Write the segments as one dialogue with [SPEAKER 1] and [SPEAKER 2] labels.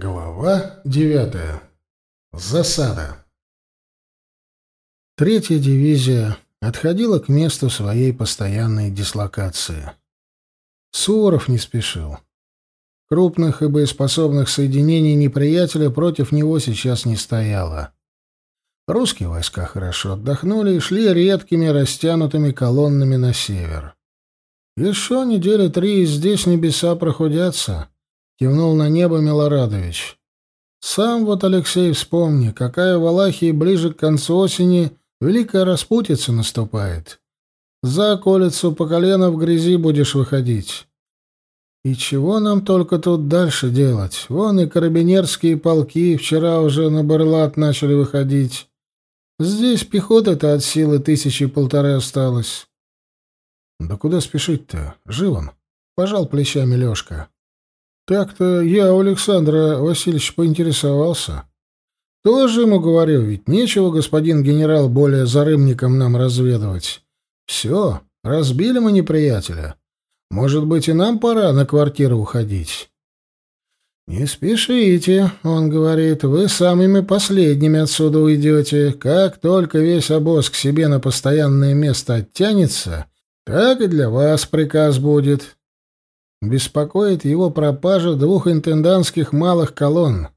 [SPEAKER 1] Глава девятая. Засада. Третья дивизия отходила к месту своей постоянной дислокации. Суворов не спешил. Крупных и боеспособных соединений неприятеля против него сейчас не стояло. Русские войска хорошо отдохнули и шли редкими растянутыми колоннами на север. Еще недели три здесь небеса проходятся. — кивнул на небо Милорадович. «Сам вот, Алексей, вспомни, какая в Алахии ближе к концу осени великая распутица наступает. За околицу по колено в грязи будешь выходить. И чего нам только тут дальше делать? Вон и карабинерские полки вчера уже на Барлат начали выходить. Здесь пехота-то от силы тысячи полторы осталось». «Да куда спешить-то? Жив он?» — пожал плечами Лёшка. Так-то я у Александра Васильевича поинтересовался. Тоже ему говорю, ведь нечего, господин генерал, более за рымником нам разведывать. Все, разбили мы неприятеля. Может быть, и нам пора на квартиру уходить. «Не спешите», — он говорит, — «вы самыми последними отсюда уйдете. Как только весь обоз к себе на постоянное место оттянется, так и для вас приказ будет. Беспокоит его пропажа двух интендантских малых колонн.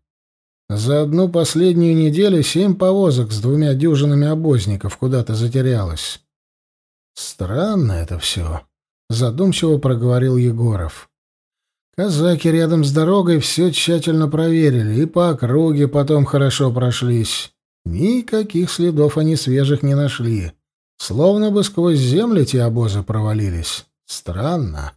[SPEAKER 1] За одну последнюю неделю семь повозок с двумя дюжинами обозников куда-то затерялось. Странно это все, задумчиво проговорил Егоров. Казаки рядом с дорогой все тщательно проверили и по округе потом хорошо прошлись. Никаких следов они свежих не нашли. Словно бы сквозь землю те обозы провалились. Странно.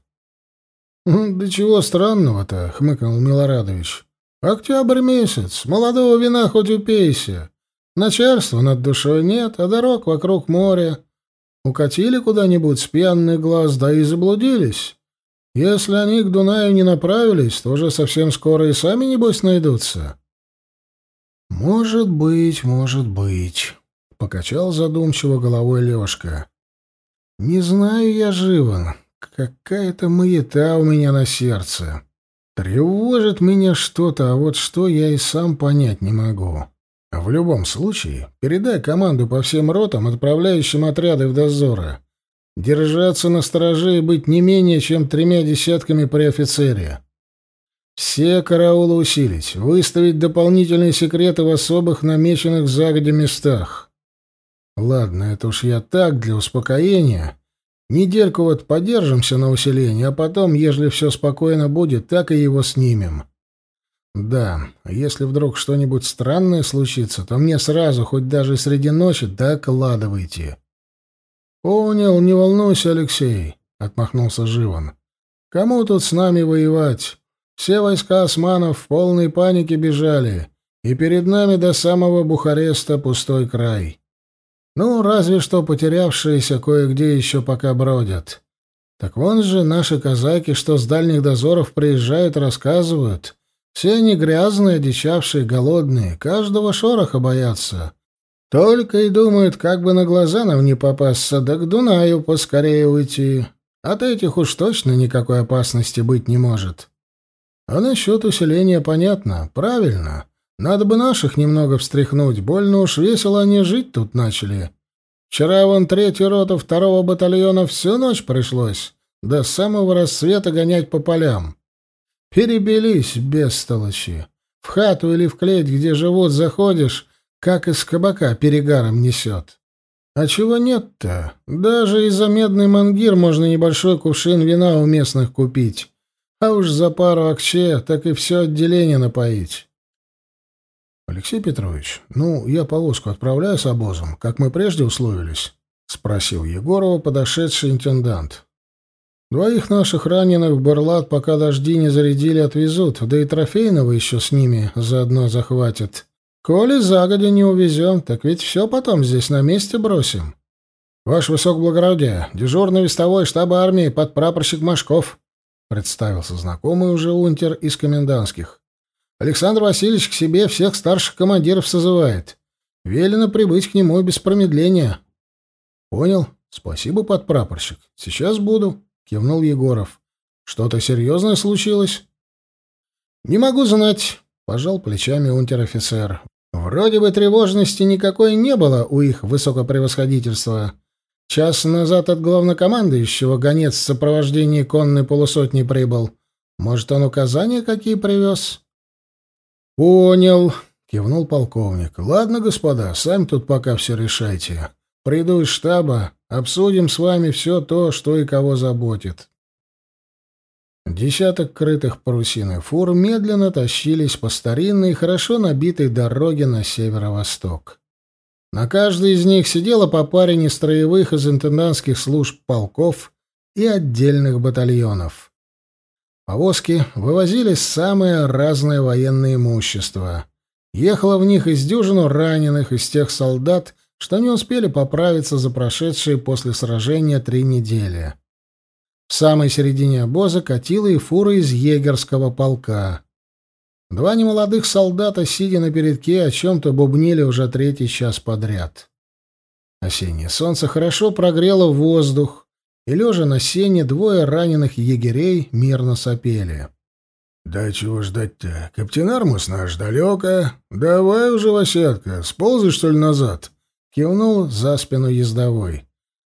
[SPEAKER 1] «Да чего странного-то?» — хмыкнул Милорадович. «Октябрь месяц, молодого вина хоть упейся. Начальства над душой нет, а дорог вокруг моря. Укатили куда-нибудь с пьяный глаз, да и заблудились. Если они к Дунаю не направились, то уже совсем скоро и сами, небось, найдутся». «Может быть, может быть», — покачал задумчиво головой Лёшка. «Не знаю я, Живан, Какая-то маята у меня на сердце. Тревожит меня что-то, а вот что я и сам понять не могу. В любом случае, передай команду по всем ротам, отправляющим отряды в дозоры. Держаться на стороже и быть не менее чем тремя десятками при офицере. Все караулы усилить, выставить дополнительные секреты в особых намеченных загоди местах. Ладно, это уж я так, для успокоения. Недельку вот подержимся на усилении, а потом, ежели все спокойно будет, так и его снимем. Да, если вдруг что-нибудь странное случится, то мне сразу, хоть даже среди ночи, докладывайте. Понял, не волнуйся, Алексей, отмахнулся Живан. Кому тут с нами воевать? Все войска османов в полной панике бежали, и перед нами до самого Бухареста пустой край. Ну, разве что потерявшиеся кое-где еще пока бродят. Так вон же наши казаки, что с дальних дозоров приезжают, рассказывают. Все они грязные, одичавшие, голодные, каждого шороха боятся. Только и думают, как бы на глаза нам не попасться, да к Дунаю поскорее уйти. От этих уж точно никакой опасности быть не может. А насчет усиления понятно, правильно. Надо бы наших немного встряхнуть, больно уж весело они жить тут начали. Вчера вон третью роту второго батальона всю ночь пришлось, до самого рассвета гонять по полям. Перебились, бестолочи. В хату или в клеть, где живут, заходишь, как из кабака перегаром несет. А чего нет-то? Даже из-за медный мангир можно небольшой кувшин вина у местных купить. А уж за пару акче так и все отделение напоить. Алексей Петрович, ну, я повозку отправляю с обозом, как мы прежде условились, спросил Егорова подошедший интендант. Двоих наших раненых в Берлат, пока дожди не зарядили, отвезут, да и трофейного еще с ними заодно захватят. Коли загодя не увезем, так ведь все потом здесь на месте бросим. Ваше высокоблагородие, дежурный вестовой штаба армии подпрапорщик Машков, представился знакомый уже унтер из комендантских. Александр Васильевич к себе всех старших командиров созывает. Велено прибыть к нему без промедления. Понял. Спасибо, подпрапорщик. Сейчас буду, кивнул Егоров. Что-то серьезное случилось? Не могу знать. — пожал плечами унтер-офицер. «Вроде бы тревожности никакой не было у их высокопревосходительства. Час назад от главнокомандующего гонец в сопровождении конной полусотни прибыл. Может, он указания какие привез?» «Понял», — кивнул полковник. «Ладно, господа, сами тут пока все решайте. Приду из штаба, обсудим с вами все то, что и кого заботит». Десяток крытых парусиной фур медленно тащились по старинной, хорошо набитой дороге на северо-восток. На каждой из них сидело по паре нестроевых из интендантских служб полков и отдельных батальонов. Повозки вывозились самое разное военное имущество. Ехало в них из дюжину раненых из тех солдат, что не успели поправиться за прошедшие после сражения три недели. В самой середине обоза катила и фура из егерского полка. Два немолодых солдата, сидя на передке, о чем-то бубнили уже третий час подряд. Осеннее солнце хорошо прогрело воздух, и, лежа на сене, двое раненых егерей мирно сопели. «Да чего ждать-то? Каптен Армус наш далеко. Давай уже, Васятка, сползай, что ли, назад?» — кивнул за спину ездовой.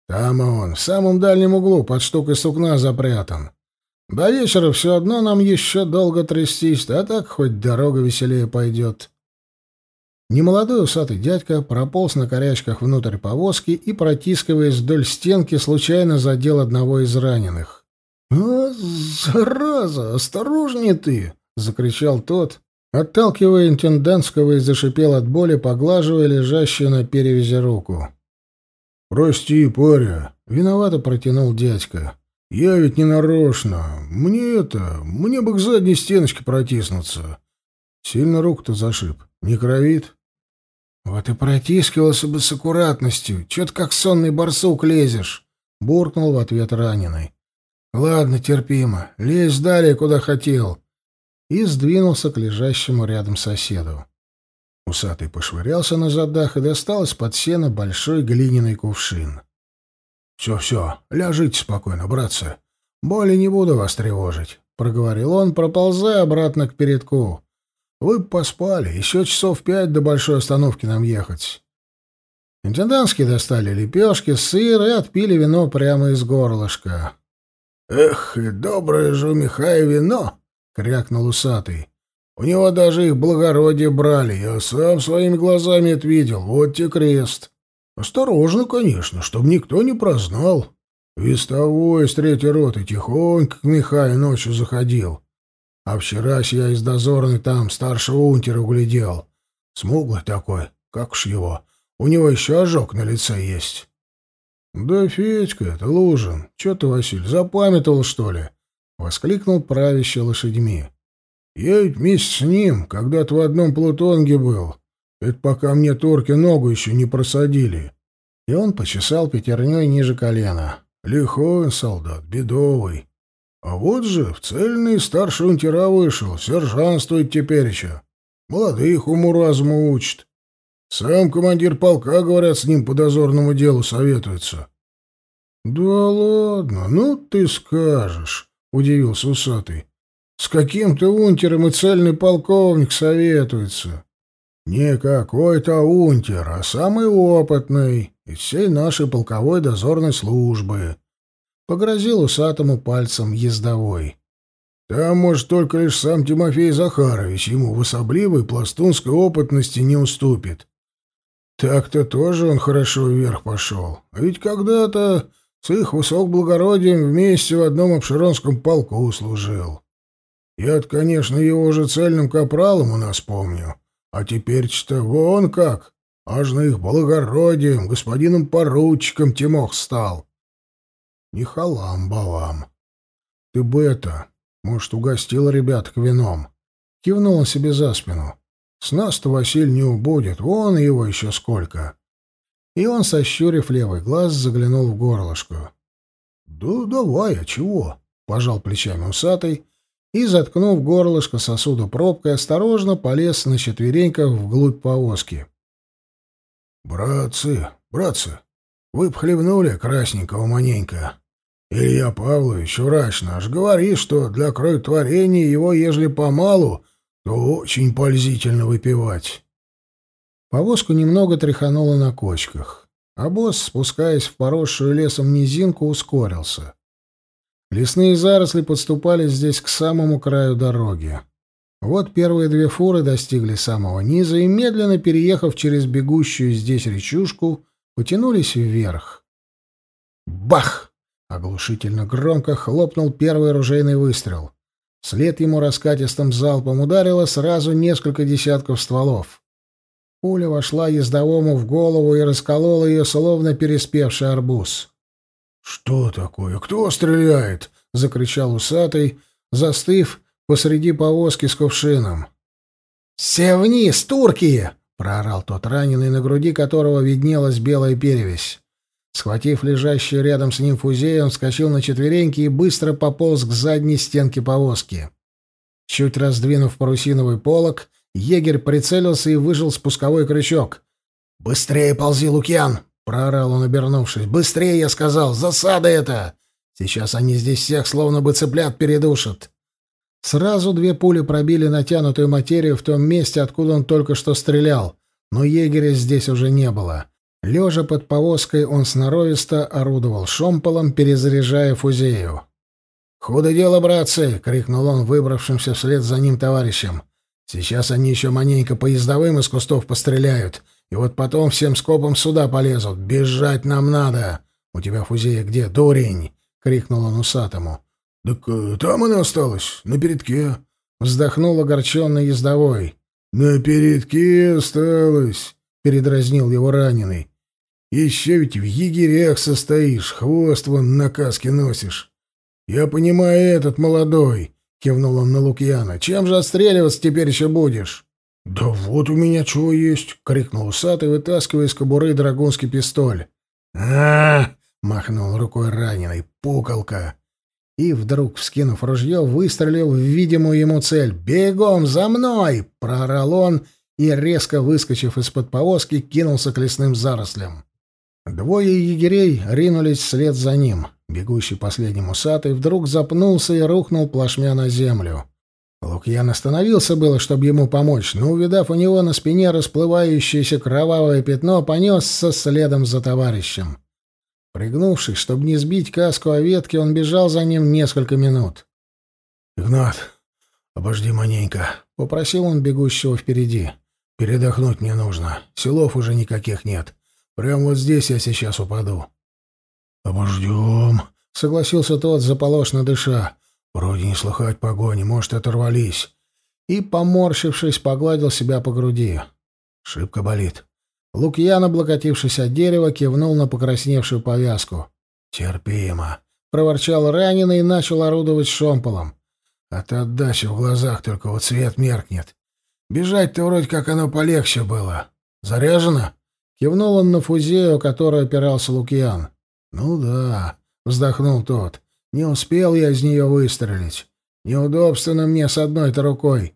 [SPEAKER 1] Там он, в самом дальнем углу, под штукой сукна запрятан. До вечера все одно нам еще долго трястись, а так хоть дорога веселее пойдет. Немолодой усатый дядька прополз на корячках внутрь повозки и, протискиваясь вдоль стенки, случайно задел одного из раненых. «А, зараза! Осторожнее ты!» — закричал тот, отталкивая интендантского и зашипел от боли, поглаживая лежащую на перевязи руку. «Прости, паря», — виновато протянул дядька. «Я ведь не нарочно. Мне это... Мне бы к задней стеночке протиснуться. Сильно руку-то зашиб. Не кровит?» «Вот и протискивался бы с аккуратностью. Чё ты как сонный барсук лезешь?» — буркнул в ответ раненый. «Ладно, терпимо. Лезь далее, куда хотел». И сдвинулся к лежащему рядом соседу. Усатый пошвырялся на задах и достал из-под сена большой глиняный кувшин. «Все, все, ляжите спокойно, братцы. Более не буду вас тревожить», — проговорил он, проползая обратно к передку. «Вы б поспали, еще часов пять до большой остановки нам ехать». Интендантские достали лепешки, сыр и отпили вино прямо из горлышка. «Эх, и доброе же у Михая вино!» — крякнул усатый. У него даже их благородие брали, я сам своими глазами это видел, вот те крест. Осторожно, конечно, чтобы никто не прознал. Вестовой с третьей роты тихонько к Михаю ночью заходил. А вчера я из дозорной там старшего унтера углядел. Смуглый такой, как уж его. У него еще ожог на лице есть. — Да Федька это, Лужин. Че ты, Василь, запамятовал, что ли? — воскликнул правящий лошадьми. Я ведь вместе с ним когда-то в одном плутонге был. Это пока мне турки ногу еще не просадили. И он почесал пятерней ниже колена. Лихой солдат, бедовый. А вот же в цельный старший унтера вышел, сержантствует тепереча. Молодых уму-разуму учит. Сам командир полка, говорят, с ним по дозорному делу советуется. — Да ладно, ну ты скажешь, — удивился усатый. С каким-то унтером и цельный полковник советуется. Не какой-то унтер, а самый опытный из всей нашей полковой дозорной службы. Погрозил усатому пальцем ездовой. Там, может, только лишь сам Тимофей Захарович ему в особливой пластунской опытности не уступит. Так-то тоже он хорошо вверх пошел. А ведь когда-то с их высокоблагородием вместе в одном обширонском полку служил. Я-то, конечно, его уже цельным капралом у нас помню. А теперь-то вон как, аж на их благородием, господином поручиком Тимох стал. Не халам-балам. Ты бы это, может, угостил ребят к вином. Кивнула себе за спину. С нас-то Василь не убудет, вон его еще сколько. И он, сощурив левый глаз, заглянул в горлышко. — Да давай, а чего? — пожал плечами усатый и, заткнув горлышко сосуда пробкой, осторожно полез на четвереньках вглубь повозки. «Братцы, братцы, вы б хлебнули красненького маненько. Илья Павлович, врач наш, говорит, что для кроветворения его, ежели помалу, Очень пользительно выпивать. Повозку немного тряхануло на кочках, а босс, спускаясь в поросшую лесом низинку, ускорился. Лесные заросли подступали здесь к самому краю дороги. Вот первые две фуры достигли самого низа и, медленно переехав через бегущую здесь речушку, потянулись вверх. Бах! Оглушительно громко хлопнул первый ружейный выстрел. Вслед ему раскатистым залпом ударило сразу несколько десятков стволов. Пуля вошла ездовому в голову и расколола ее, словно переспевший арбуз. «Что такое? Кто стреляет?» — закричал усатый, застыв посреди повозки с кувшином. «Все вниз, турки!» — проорал тот раненый, на груди которого виднелась белая перевязь. Схватив лежащую рядом с ним фузей, он вскочил на четвереньки и быстро пополз к задней стенке повозки. Чуть раздвинув парусиновый полог, егерь прицелился и выжил спусковой крючок. «Быстрее ползи, Лукьян!» — проорал он, обернувшись. «Быстрее, я сказал! Засада это! Сейчас они здесь всех словно бы цыплят передушат!» Сразу две пули пробили натянутую материю в том месте, откуда он только что стрелял, но егеря здесь уже не было. Лежа под повозкой, он сноровисто орудовал шомполом, перезаряжая фузею. «Худо дело, братцы!» — крикнул он выбравшимся вслед за ним товарищам. «Сейчас они еще маненько поездовым из кустов постреляют, и вот потом всем скопом сюда полезут. Бежать нам надо! У тебя фузея где, дурень?» — крикнул он усатому. «Так э, там она осталась, на передке», — вздохнул огорченный ездовой. «На передке осталась», — передразнил его раненый. Еще ведь в егерях состоишь, хвост вон на каске носишь. Я понимаю этот молодой, — кивнул он на Лукьяна. Чем же отстреливаться теперь еще будешь? Да вот у меня чего есть, — крикнул усатый, вытаскивая из кобуры драгунский пистоль. а, махнул рукой раненый. «Пукалка!» И вдруг, вскинув ружье, выстрелил в видимую ему цель. «Бегом за мной!» — проорал он и, резко выскочив из-под повозки, кинулся к лесным зарослям. Двое егерей ринулись вслед за ним. Бегущий последним усатый вдруг запнулся и рухнул плашмя на землю. Лукьян остановился было, чтобы ему помочь, но, увидав у него на спине расплывающееся кровавое пятно, понесся следом за товарищем. Пригнувшись, чтобы не сбить каску о ветке, он бежал за ним несколько минут. «Игнат, обожди маненько», — попросил он бегущего впереди. «Передохнуть мне нужно. Селов уже никаких нет. Прямо вот здесь я сейчас упаду. Обождем, согласился тот, заполошно дыша. Вроде не слыхать погони, может, оторвались. И, поморщившись, погладил себя по груди. Шибко болит. Лукьян, облокотившись от дерева, кивнул на покрасневшую повязку. «Терпимо», — проворчал раненый и начал орудовать шомполом. От отдачи в глазах только вот свет меркнет. Бежать-то вроде как оно полегче было. Заряжено?» Кивнул он на фузею, которой опирался Лукьян. «Ну да», — вздохнул тот, — «не успел я из нее выстрелить. Неудобственно мне с одной-то рукой».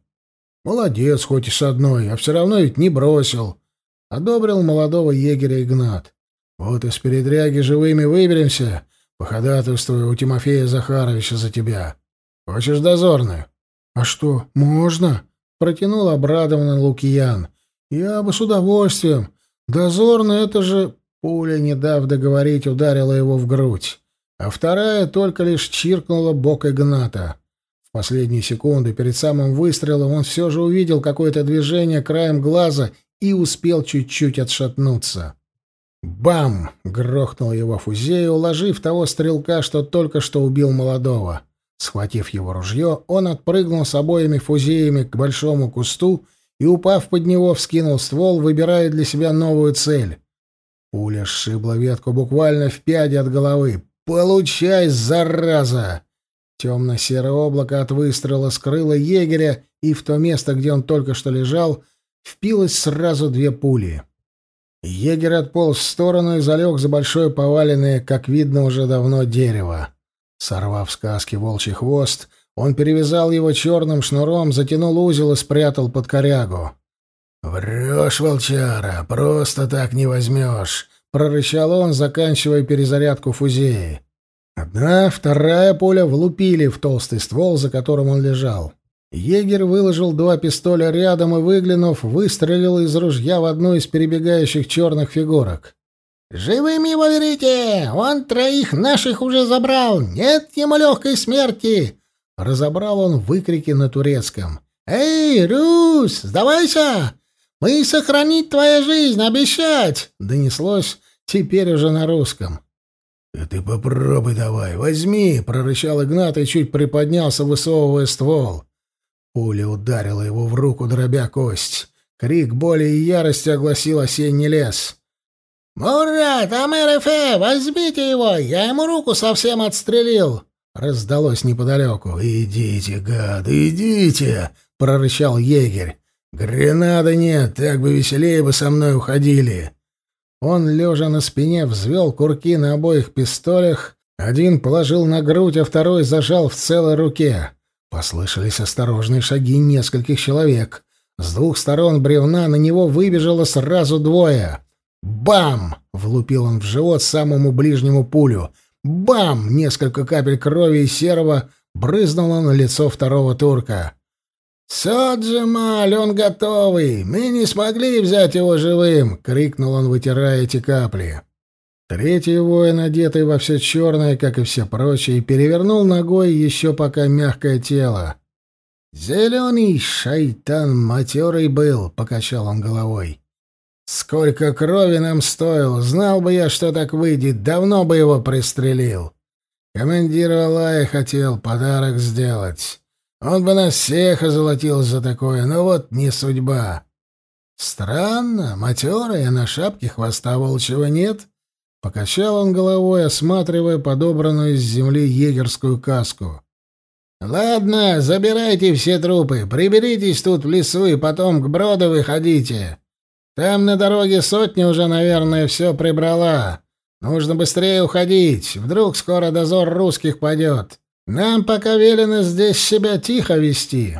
[SPEAKER 1] «Молодец, хоть и с одной, а все равно ведь не бросил», — одобрил молодого егеря Игнат. «Вот из передряги живыми выберемся, походатайствую у Тимофея Захаровича за тебя. Хочешь дозорную?» «А что, можно?» — протянул обрадованный Лукьян. «Я бы с удовольствием». Дозорный это же... Пуля, не дав договорить, ударила его в грудь, а вторая только лишь чиркнула бок Игната. В последние секунды перед самым выстрелом он все же увидел какое-то движение краем глаза и успел чуть-чуть отшатнуться. Бам! грохнул его фузею, уложив того стрелка, что только что убил молодого. Схватив его ружье, он отпрыгнул с обоими фузеями к большому кусту и, упав под него, вскинул ствол, выбирая для себя новую цель. Пуля сшибла ветку буквально в пяди от головы. «Получай, зараза!» Темно-серое облако от выстрела скрыло егеря, и в то место, где он только что лежал, впилось сразу две пули. Егерь отполз в сторону и залег за большое поваленное, как видно уже давно, дерево. Сорвав с каски волчий хвост, он перевязал его черным шнуром, затянул узел и спрятал под корягу. «Врешь, волчара, просто так не возьмешь», — прорычал он, заканчивая перезарядку фузеи. Одна, вторая пуля влупили в толстый ствол, за которым он лежал. Егерь выложил два пистоля рядом и, выглянув, выстрелил из ружья в одну из перебегающих черных фигурок. «Живым его верите! Он троих наших уже забрал! Нет ему легкой смерти!» Разобрал он выкрики на турецком. «Эй, Рус, сдавайся! Мы сохранить твою жизнь, обещать!» Донеслось теперь уже на русском.
[SPEAKER 2] «Да ты попробуй давай, возьми!» — прорычал Игнат и чуть приподнялся, высовывая ствол. Пуля ударила его в руку, дробя кость. Крик боли и ярости огласил осенний лес.
[SPEAKER 1] «Мурат, Амэр-Эфе, возьмите его! Я ему руку совсем отстрелил!» Раздалось неподалеку.
[SPEAKER 2] «Идите, гады, идите!» — прорычал егерь. «Гренады нет, так бы веселее бы со мной уходили!»
[SPEAKER 1] Он, лежа на спине, взвел курки на обоих пистолях, один положил на грудь, а второй зажал в целой руке. Послышались осторожные шаги нескольких человек. С двух сторон бревна на него выбежало сразу двое. «Бам!» — влупил он в живот самому ближнему пулю. «Бам!» — несколько капель крови и серого брызнуло на лицо второго турка. «Соджемаль, он готовый! Мы не смогли взять его живым!» — крикнул он, вытирая эти капли. Третий воин, одетый во все черное, как и все прочие, перевернул ногой еще пока мягкое тело. «Зеленый шайтан матерый был», — покачал он головой. «Сколько крови нам стоило! Знал бы я, что так выйдет, давно бы его пристрелил. Командир Алая хотел подарок сделать. Он бы нас всех озолотил за такое, но вот не судьба. Странно, матерая, на шапке хвоста волчьего нет». Покачал он головой, осматривая подобранную с земли егерскую каску. «Ладно, забирайте все трупы, приберитесь тут в лесу и потом к броду выходите. Там на дороге сотня уже, наверное, все прибрала. Нужно быстрее уходить, вдруг скоро дозор русских падет. Нам пока велено здесь себя тихо вести».